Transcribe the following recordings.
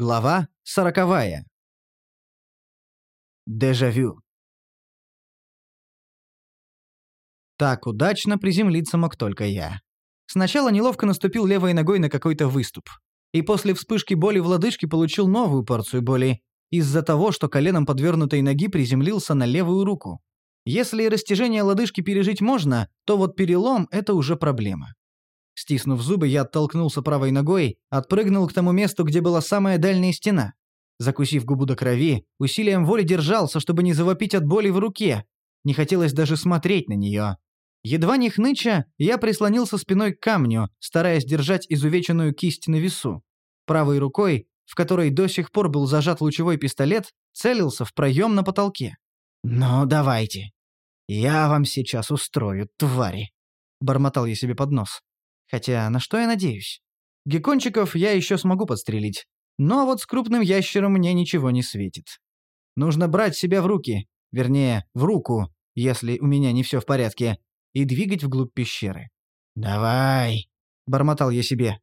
Глава сороковая. Дежавю. Так удачно приземлиться мог только я. Сначала неловко наступил левой ногой на какой-то выступ. И после вспышки боли в лодыжке получил новую порцию боли из-за того, что коленом подвернутой ноги приземлился на левую руку. Если растяжение лодыжки пережить можно, то вот перелом – это уже проблема. Стиснув зубы, я оттолкнулся правой ногой, отпрыгнул к тому месту, где была самая дальняя стена. Закусив губу до крови, усилием воли держался, чтобы не завопить от боли в руке. Не хотелось даже смотреть на нее. Едва не хныча, я прислонился спиной к камню, стараясь держать изувеченную кисть на весу. Правой рукой, в которой до сих пор был зажат лучевой пистолет, целился в проем на потолке. «Ну, давайте. Я вам сейчас устрою, твари!» Бормотал я себе под нос. Хотя на что я надеюсь? Геккончиков я еще смогу подстрелить. Но вот с крупным ящером мне ничего не светит. Нужно брать себя в руки, вернее, в руку, если у меня не все в порядке, и двигать вглубь пещеры. «Давай», — бормотал я себе.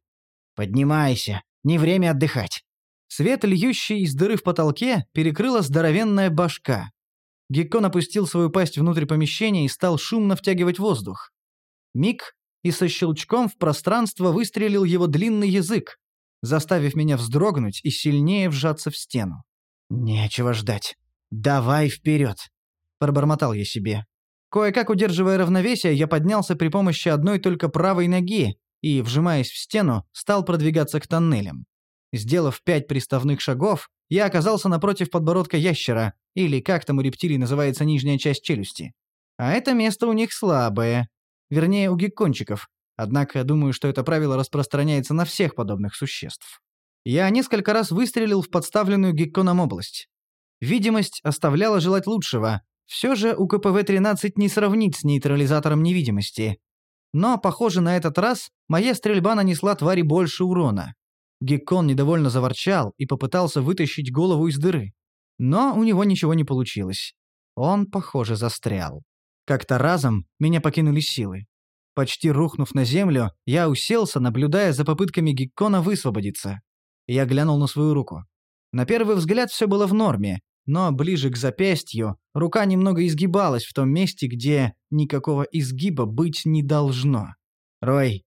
«Поднимайся, не время отдыхать». Свет, льющий из дыры в потолке, перекрыла здоровенная башка. Геккон опустил свою пасть внутрь помещения и стал шумно втягивать воздух. Миг, и со щелчком в пространство выстрелил его длинный язык, заставив меня вздрогнуть и сильнее вжаться в стену. «Нечего ждать. Давай вперед!» – пробормотал я себе. Кое-как удерживая равновесие, я поднялся при помощи одной только правой ноги и, вжимаясь в стену, стал продвигаться к тоннелям. Сделав пять приставных шагов, я оказался напротив подбородка ящера, или как там у рептилий называется нижняя часть челюсти. А это место у них слабое, Вернее, у геккончиков. Однако думаю, что это правило распространяется на всех подобных существ. Я несколько раз выстрелил в подставленную гекконом область. Видимость оставляла желать лучшего. Все же у КПВ-13 не сравнить с нейтрализатором невидимости. Но, похоже, на этот раз моя стрельба нанесла твари больше урона. Геккон недовольно заворчал и попытался вытащить голову из дыры. Но у него ничего не получилось. Он, похоже, застрял. Как-то разом меня покинули силы. Почти рухнув на землю, я уселся, наблюдая за попытками Геккона высвободиться. Я глянул на свою руку. На первый взгляд все было в норме, но ближе к запястью рука немного изгибалась в том месте, где никакого изгиба быть не должно. «Рой,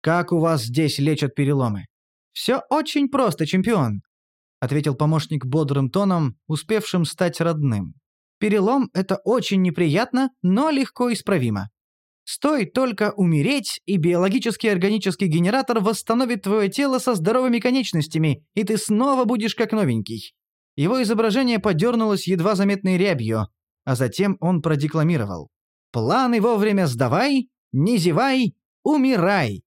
как у вас здесь лечат переломы?» «Все очень просто, чемпион», — ответил помощник бодрым тоном, успевшим стать родным. Перелом – это очень неприятно, но легко исправимо. Стоит только умереть, и биологический органический генератор восстановит твое тело со здоровыми конечностями, и ты снова будешь как новенький. Его изображение подернулось едва заметной рябью, а затем он продекламировал. «Планы вовремя сдавай, не зевай, умирай.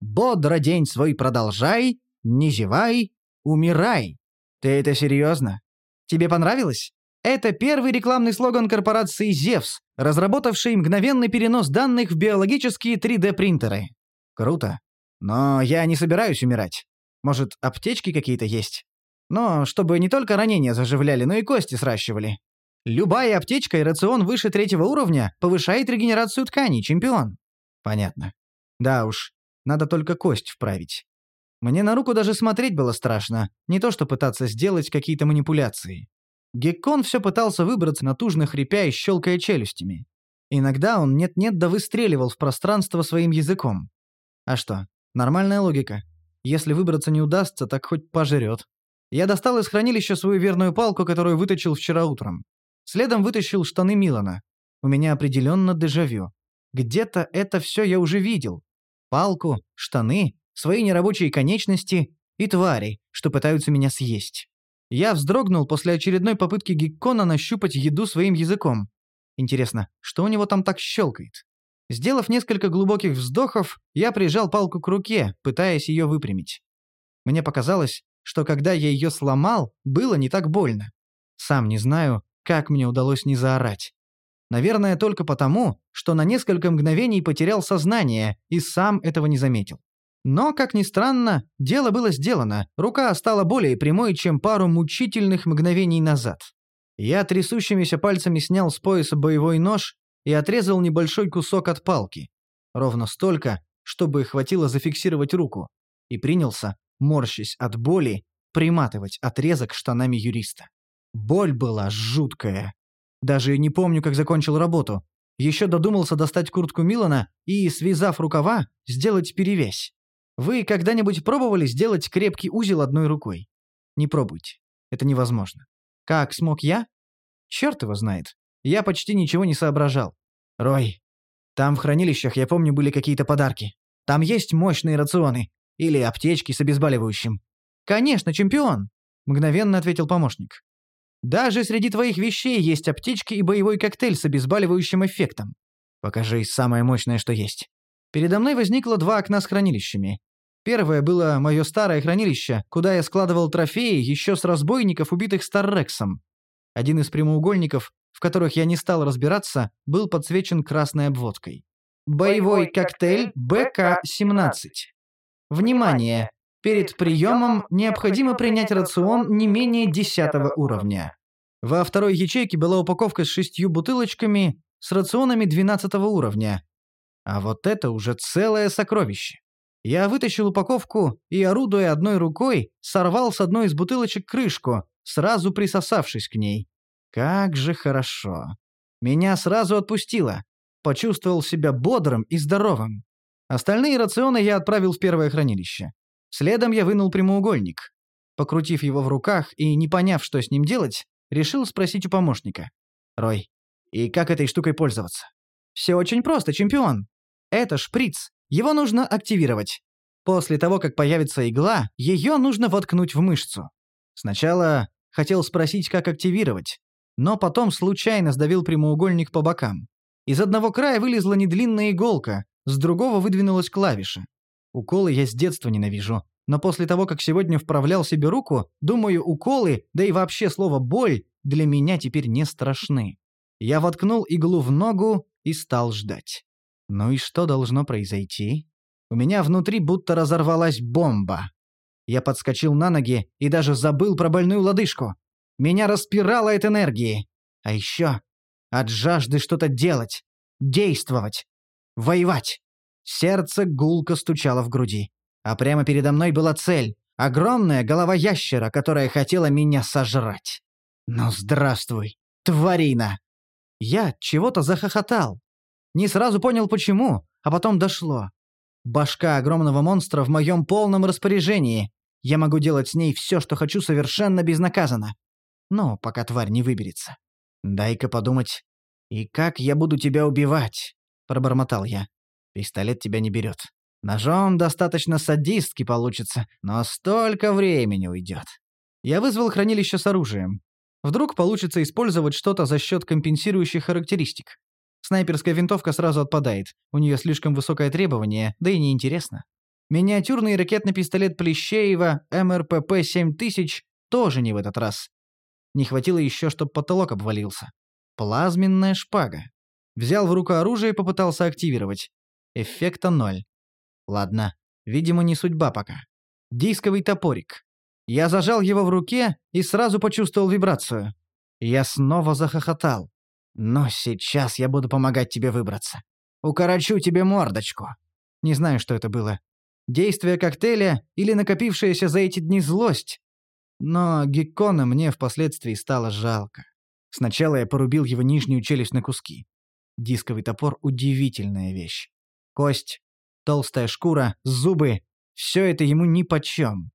Бодро день свой продолжай, не зевай, умирай». Ты это серьезно? Тебе понравилось? Это первый рекламный слоган корпорации Zevs, разработавшей мгновенный перенос данных в биологические 3D-принтеры. Круто. Но я не собираюсь умирать. Может, аптечки какие-то есть? Но чтобы не только ранения заживляли, но и кости сращивали. Любая аптечка и рацион выше третьего уровня повышает регенерацию тканей, чемпион. Понятно. Да уж, надо только кость вправить. Мне на руку даже смотреть было страшно, не то что пытаться сделать какие-то манипуляции. Геккон все пытался выбраться, натужно хрипя и щелкая челюстями. Иногда он нет-нет да выстреливал в пространство своим языком. А что, нормальная логика. Если выбраться не удастся, так хоть пожрет. Я достал из хранилища свою верную палку, которую вытащил вчера утром. Следом вытащил штаны Милана. У меня определенно дежавю. Где-то это все я уже видел. Палку, штаны, свои нерабочие конечности и твари, что пытаются меня съесть. Я вздрогнул после очередной попытки Геккона нащупать еду своим языком. Интересно, что у него там так щелкает? Сделав несколько глубоких вздохов, я прижал палку к руке, пытаясь ее выпрямить. Мне показалось, что когда я ее сломал, было не так больно. Сам не знаю, как мне удалось не заорать. Наверное, только потому, что на несколько мгновений потерял сознание и сам этого не заметил. Но, как ни странно, дело было сделано, рука стала более прямой, чем пару мучительных мгновений назад. Я трясущимися пальцами снял с пояса боевой нож и отрезал небольшой кусок от палки. Ровно столько, чтобы хватило зафиксировать руку. И принялся, морщась от боли, приматывать отрезок штанами юриста. Боль была жуткая. Даже не помню, как закончил работу. Еще додумался достать куртку Милана и, связав рукава, сделать перевязь. Вы когда-нибудь пробовали сделать крепкий узел одной рукой? Не пробуйте. Это невозможно. Как смог я? Черт его знает. Я почти ничего не соображал. Рой, там в хранилищах, я помню, были какие-то подарки. Там есть мощные рационы. Или аптечки с обезболивающим. Конечно, чемпион, мгновенно ответил помощник. Даже среди твоих вещей есть аптечки и боевой коктейль с обезболивающим эффектом. Покажи самое мощное, что есть. Передо мной возникло два окна с хранилищами. Первое было мое старое хранилище, куда я складывал трофеи еще с разбойников, убитых Старрексом. Один из прямоугольников, в которых я не стал разбираться, был подсвечен красной обводкой. Боевой коктейль БК-17. Внимание! Перед приемом необходимо принять рацион не менее 10 уровня. Во второй ячейке была упаковка с шестью бутылочками с рационами 12 уровня. А вот это уже целое сокровище. Я вытащил упаковку и, орудуя одной рукой, сорвал с одной из бутылочек крышку, сразу присосавшись к ней. Как же хорошо. Меня сразу отпустило. Почувствовал себя бодрым и здоровым. Остальные рационы я отправил в первое хранилище. Следом я вынул прямоугольник. Покрутив его в руках и не поняв, что с ним делать, решил спросить у помощника. «Рой, и как этой штукой пользоваться?» «Все очень просто, чемпион. Это шприц. Его нужно активировать. После того, как появится игла, ее нужно воткнуть в мышцу. Сначала хотел спросить, как активировать, но потом случайно сдавил прямоугольник по бокам. Из одного края вылезла недлинная иголка, с другого выдвинулась клавиша. Уколы я с детства ненавижу, но после того, как сегодня вправлял себе руку, думаю, уколы, да и вообще слово «боль» для меня теперь не страшны. Я воткнул иглу в ногу и стал ждать. Ну и что должно произойти? У меня внутри будто разорвалась бомба. Я подскочил на ноги и даже забыл про больную лодыжку. Меня распирало от энергии. А еще от жажды что-то делать, действовать, воевать. Сердце гулко стучало в груди. А прямо передо мной была цель — огромная голова ящера, которая хотела меня сожрать. Ну, здравствуй, тварина! Я чего-то захохотал. Не сразу понял, почему, а потом дошло. Башка огромного монстра в моем полном распоряжении. Я могу делать с ней все, что хочу, совершенно безнаказанно. Ну, пока тварь не выберется. Дай-ка подумать. И как я буду тебя убивать? Пробормотал я. Пистолет тебя не берет. Ножом достаточно садистски получится, но столько времени уйдет. Я вызвал хранилище с оружием. Вдруг получится использовать что-то за счет компенсирующих характеристик. Снайперская винтовка сразу отпадает, у нее слишком высокое требование, да и неинтересно. Миниатюрный ракетный пистолет Плещеева МРПП-7000 тоже не в этот раз. Не хватило еще, чтобы потолок обвалился. Плазменная шпага. Взял в руку оружие и попытался активировать. Эффекта ноль. Ладно, видимо, не судьба пока. Дисковый топорик. Я зажал его в руке и сразу почувствовал вибрацию. Я снова захохотал. Но сейчас я буду помогать тебе выбраться. Укорочу тебе мордочку. Не знаю, что это было. Действие коктейля или накопившаяся за эти дни злость. Но Геккона мне впоследствии стало жалко. Сначала я порубил его нижнюю челюсть на куски. Дисковый топор — удивительная вещь. Кость, толстая шкура, зубы — все это ему нипочем.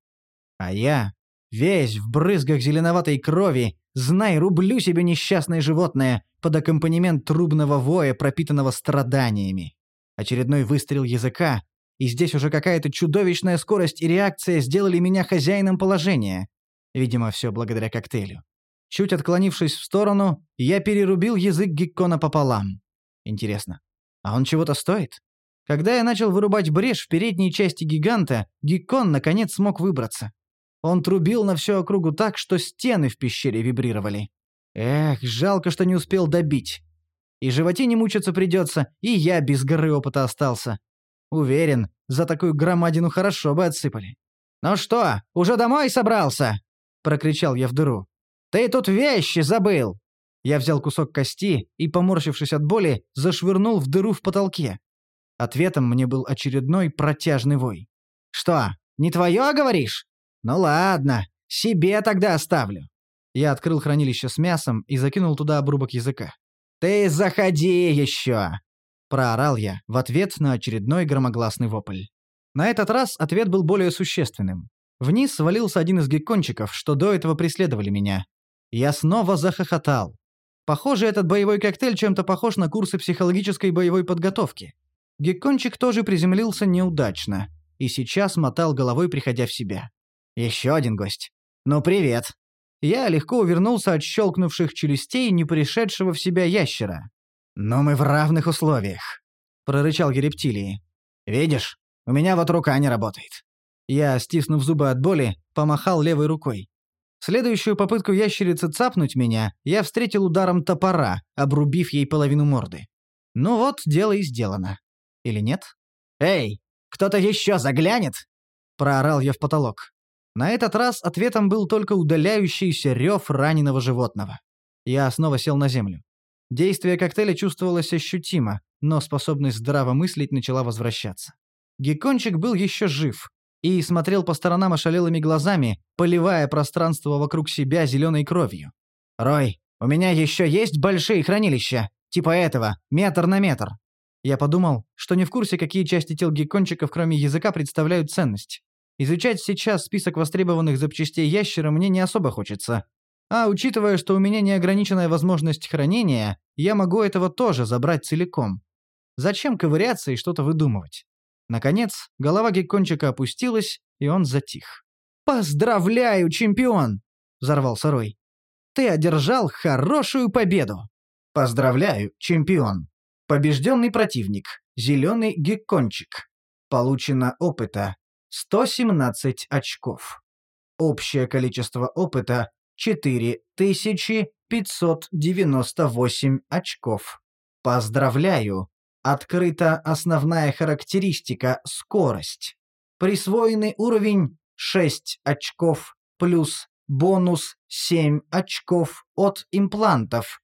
А я, весь в брызгах зеленоватой крови, знай, рублю себе несчастное животное под аккомпанемент трубного воя, пропитанного страданиями. Очередной выстрел языка, и здесь уже какая-то чудовищная скорость и реакция сделали меня хозяином положения. Видимо, все благодаря коктейлю. Чуть отклонившись в сторону, я перерубил язык Геккона пополам. Интересно, а он чего-то стоит? Когда я начал вырубать брешь в передней части гиганта, Геккон наконец смог выбраться. Он трубил на всю округу так, что стены в пещере вибрировали. Эх, жалко, что не успел добить. И животине мучиться придется, и я без горы опыта остался. Уверен, за такую громадину хорошо бы отсыпали. «Ну что, уже домой собрался?» прокричал я в дыру. «Ты тут вещи забыл!» Я взял кусок кости и, поморщившись от боли, зашвырнул в дыру в потолке. Ответом мне был очередной протяжный вой. «Что, не твое, говоришь? Ну ладно, Себе тогда оставлю». Я открыл хранилище с мясом и закинул туда обрубок языка. «Ты заходи еще!» – проорал я в ответ на очередной громогласный вопль. На этот раз ответ был более существенным. Вниз свалился один из геккончиков, что до этого преследовали меня. Я снова захохотал. Похоже, этот боевой коктейль чем-то похож на курсы психологической боевой подготовки. Геккончик тоже приземлился неудачно и сейчас мотал головой, приходя в себя. Еще один гость. «Ну, привет!» Я легко увернулся от щелкнувших челюстей не пришедшего в себя ящера. «Но мы в равных условиях», — прорычал я рептилии. «Видишь, у меня вот рука не работает». Я, стиснув зубы от боли, помахал левой рукой. Следующую попытку ящерицы цапнуть меня я встретил ударом топора, обрубив ей половину морды. Ну вот, дело и сделано. Или нет? «Эй, кто-то еще заглянет?» — проорал я в потолок. На этот раз ответом был только удаляющийся рев раненого животного. Я снова сел на землю. Действие коктейля чувствовалось ощутимо, но способность здраво мыслить начала возвращаться. Геккончик был еще жив и смотрел по сторонам ошалелыми глазами, поливая пространство вокруг себя зеленой кровью. «Рой, у меня еще есть большие хранилища, типа этого, метр на метр». Я подумал, что не в курсе, какие части тел геккончиков, кроме языка, представляют ценность. Изучать сейчас список востребованных запчастей ящера мне не особо хочется. А учитывая, что у меня неограниченная возможность хранения, я могу этого тоже забрать целиком. Зачем ковыряться и что-то выдумывать? Наконец, голова геккончика опустилась, и он затих. «Поздравляю, чемпион!» – взорвался Рой. «Ты одержал хорошую победу!» «Поздравляю, чемпион!» Побежденный противник. Зеленый геккончик. Получено опыта 117 очков. Общее количество опыта 4598 очков. Поздравляю! Открыта основная характеристика «Скорость». Присвоенный уровень 6 очков плюс бонус 7 очков от имплантов.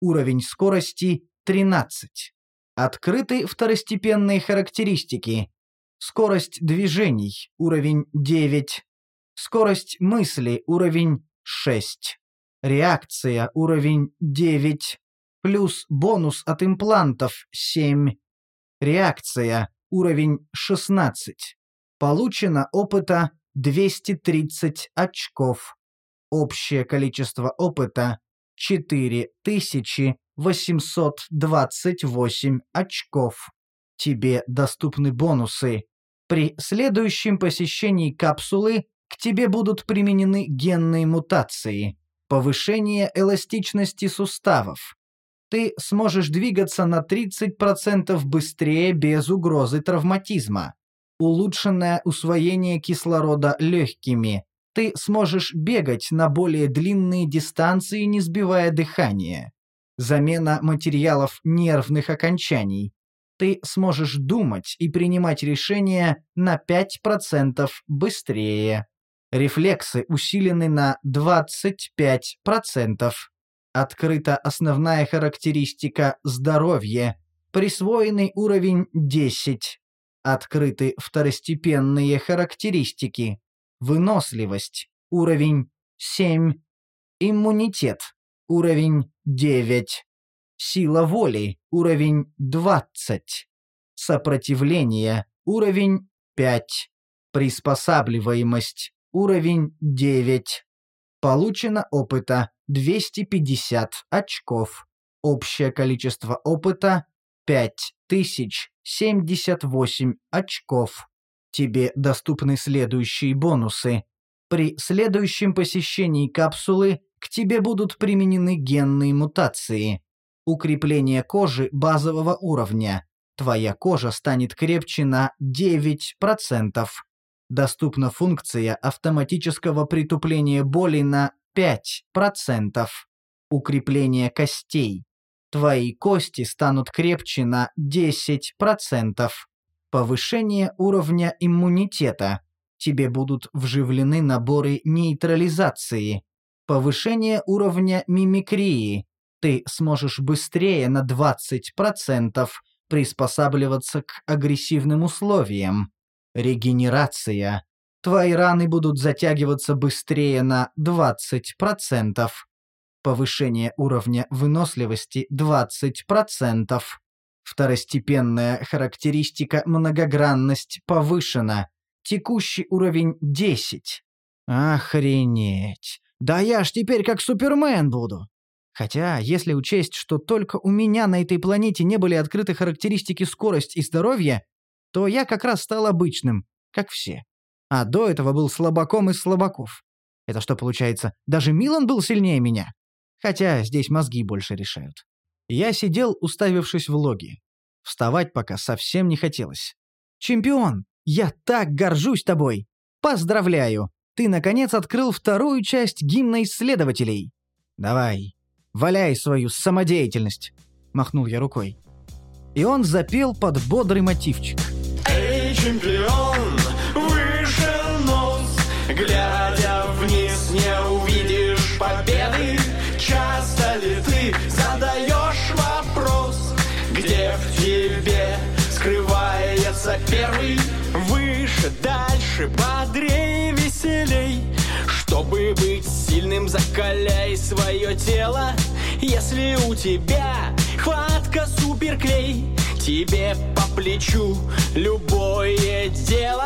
Уровень скорости 13. Открыты второстепенные характеристики Скорость движений – уровень 9. Скорость мысли – уровень 6. Реакция – уровень 9. Плюс бонус от имплантов – 7. Реакция – уровень 16. Получено опыта 230 очков. Общее количество опыта – 4828 очков. Тебе доступны бонусы при следующем посещении капсулы к тебе будут применены генные мутации, повышение эластичности суставов. Ты сможешь двигаться на 30% быстрее без угрозы травматизма. Улучшенное усвоение кислорода легкими. Ты сможешь бегать на более длинные дистанции, не сбивая дыхание. Замена материалов нервных окончаний ты сможешь думать и принимать решения на 5% быстрее. Рефлексы усилены на 25%. Открыта основная характеристика здоровье. Присвоенный уровень 10. Открыты второстепенные характеристики. Выносливость. Уровень 7. Иммунитет. Уровень 9. Сила воли – уровень 20. Сопротивление – уровень 5. Приспосабливаемость – уровень 9. Получено опыта 250 очков. Общее количество опыта – 5078 очков. Тебе доступны следующие бонусы. При следующем посещении капсулы к тебе будут применены генные мутации. Укрепление кожи базового уровня. Твоя кожа станет крепче на 9%. Доступна функция автоматического притупления боли на 5%. Укрепление костей. Твои кости станут крепче на 10%. Повышение уровня иммунитета. Тебе будут вживлены наборы нейтрализации. Повышение уровня мимикрии ты сможешь быстрее на 20% приспосабливаться к агрессивным условиям. Регенерация. Твои раны будут затягиваться быстрее на 20%. Повышение уровня выносливости 20%. Второстепенная характеристика многогранность повышена. Текущий уровень 10. Охренеть. Да я ж теперь как Супермен буду. Хотя, если учесть, что только у меня на этой планете не были открыты характеристики скорость и здоровье, то я как раз стал обычным, как все. А до этого был слабаком из слабаков. Это что получается, даже Милан был сильнее меня? Хотя здесь мозги больше решают. Я сидел, уставившись в логи. Вставать пока совсем не хотелось. «Чемпион, я так горжусь тобой! Поздравляю! Ты, наконец, открыл вторую часть гимна исследователей! Давай, Валяй свою самодеятельность!» – махнул я рукой. И он запел под бодрый мотивчик. Эй, чемпион, выше нос, глядя вниз, не увидишь победы. Часто ли ты задаешь вопрос, где в тебе скрывается первый? Выше, дальше, бодрее, веселей. Чтобы быть сильным, закаляй свое тело. Если у тебя хватка суперклей Тебе по плечу любое дело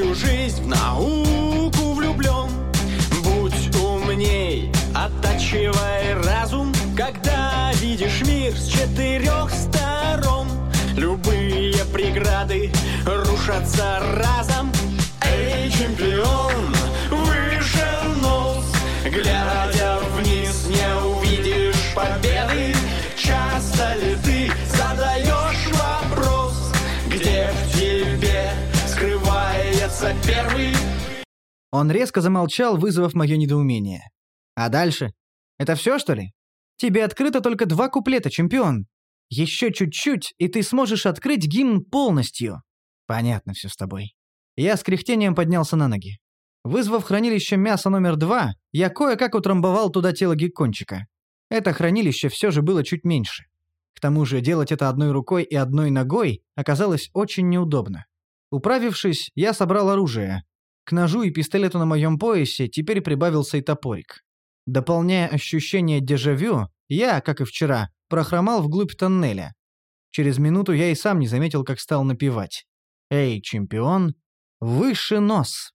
всю жизнь в науку влюблен Будь умней, оттачивай разум. Когда видишь мир с четырех сторон Любые преграды рушатся разом. Эй, чемпион, Он резко замолчал, вызвав мое недоумение. А дальше? Это все, что ли? Тебе открыто только два куплета, чемпион. Еще чуть-чуть, и ты сможешь открыть гимн полностью. Понятно все с тобой. Я с кряхтением поднялся на ноги. Вызвав хранилище мяса номер два, я кое-как утрамбовал туда тело геккончика. Это хранилище все же было чуть меньше. К тому же делать это одной рукой и одной ногой оказалось очень неудобно. Управившись, я собрал оружие. К ножу и пистолету на моем поясе теперь прибавился и топорик. Дополняя ощущение дежавю, я, как и вчера, прохромал вглубь тоннеля. Через минуту я и сам не заметил, как стал напевать. «Эй, чемпион, выше нос!»